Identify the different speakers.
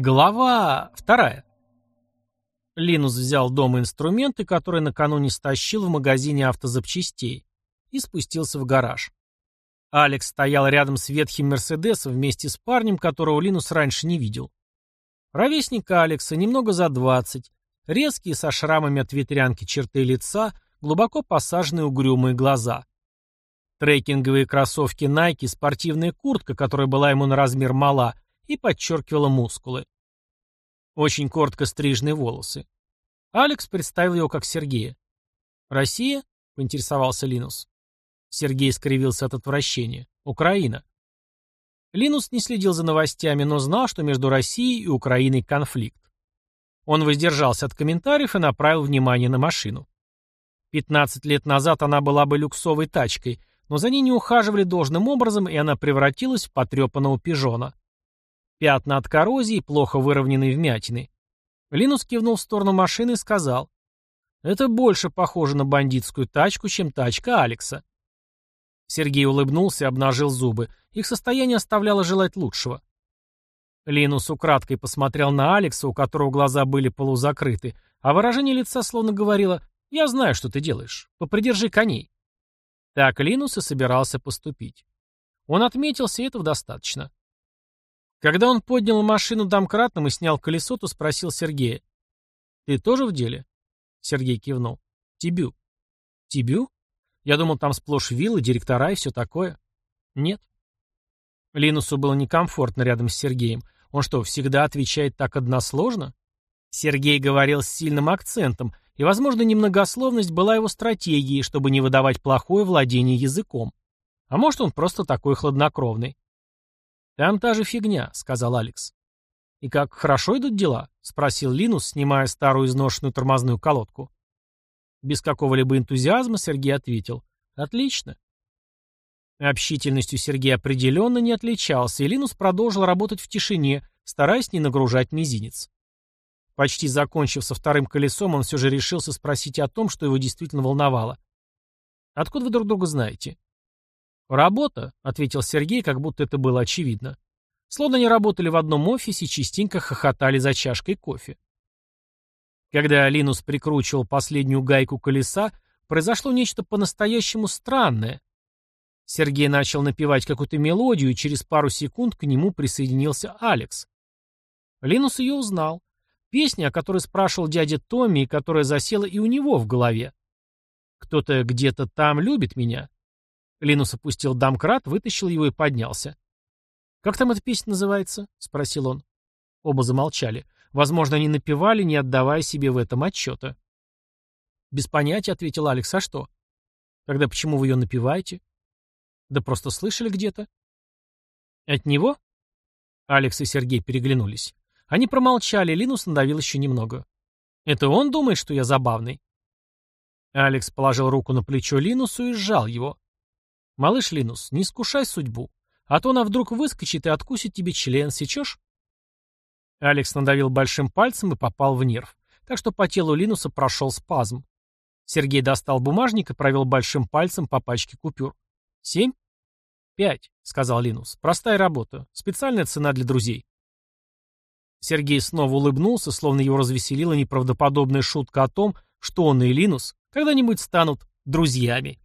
Speaker 1: Глава вторая. Линус взял дома инструменты, которые накануне стащил в магазине автозапчастей, и спустился в гараж. Алекс стоял рядом с ветхим Мерседесом вместе с парнем, которого Линус раньше не видел. Ровесник Алекса, немного за двадцать, резкие со шрамами от ветрянки черты лица, глубоко посаженные угрюмые глаза. Трекинговые кроссовки Nike, спортивная куртка, которая была ему на размер мала – и подчеркивала мускулы. Очень коротко стрижные волосы. Алекс представил его как Сергея. «Россия?» — поинтересовался Линус. Сергей скривился от отвращения. «Украина». Линус не следил за новостями, но знал, что между Россией и Украиной конфликт. Он воздержался от комментариев и направил внимание на машину. 15 лет назад она была бы люксовой тачкой, но за ней не ухаживали должным образом, и она превратилась в потрепанного пижона. Пятна от коррозии, плохо выровненные вмятины. Линус кивнул в сторону машины и сказал. «Это больше похоже на бандитскую тачку, чем тачка Алекса». Сергей улыбнулся и обнажил зубы. Их состояние оставляло желать лучшего. Линус украдкой посмотрел на Алекса, у которого глаза были полузакрыты, а выражение лица словно говорило «Я знаю, что ты делаешь. Попридержи коней». Так Линус и собирался поступить. Он отметился, и этого достаточно. Когда он поднял машину домкратным и снял колесо, то спросил Сергея. «Ты тоже в деле?» Сергей кивнул. «Тибю». «Тибю? Я думал, там сплошь виллы, директора и все такое». «Нет». Линусу было некомфортно рядом с Сергеем. Он что, всегда отвечает так односложно? Сергей говорил с сильным акцентом, и, возможно, немногословность была его стратегией, чтобы не выдавать плохое владение языком. А может, он просто такой хладнокровный. «Там та же фигня», — сказал Алекс. «И как хорошо идут дела?» — спросил Линус, снимая старую изношенную тормозную колодку. Без какого-либо энтузиазма Сергей ответил. «Отлично». Общительностью Сергей определенно не отличался, и Линус продолжил работать в тишине, стараясь не нагружать мизинец. Почти закончив со вторым колесом, он все же решился спросить о том, что его действительно волновало. «Откуда вы друг друга знаете?» «Работа», — ответил Сергей, как будто это было очевидно. Словно они работали в одном офисе и частенько хохотали за чашкой кофе. Когда Линус прикручивал последнюю гайку колеса, произошло нечто по-настоящему странное. Сергей начал напевать какую-то мелодию, и через пару секунд к нему присоединился Алекс. Линус ее узнал. Песня, о которой спрашивал дядя Томми, которая засела и у него в голове. «Кто-то где-то там любит меня», Линус опустил домкрат, вытащил его и поднялся. «Как там эта песня называется?» — спросил он. Оба замолчали. Возможно, они напевали, не отдавая себе в этом отчета. «Без понятия», — ответил Алекс. «А что?» «Тогда почему вы ее напеваете?» «Да просто слышали где-то». «От него?» Алекс и Сергей переглянулись. Они промолчали, Линус надавил еще немного. «Это он думает, что я забавный?» Алекс положил руку на плечо Линусу и сжал его. «Малыш Линус, не искушай судьбу, а то она вдруг выскочит и откусит тебе член, сечешь?» Алекс надавил большим пальцем и попал в нерв, так что по телу Линуса прошел спазм. Сергей достал бумажник и провел большим пальцем по пачке купюр. «Семь?» «Пять», — сказал Линус. «Простая работа. Специальная цена для друзей». Сергей снова улыбнулся, словно его развеселила неправдоподобная шутка о том, что он и Линус когда-нибудь станут друзьями.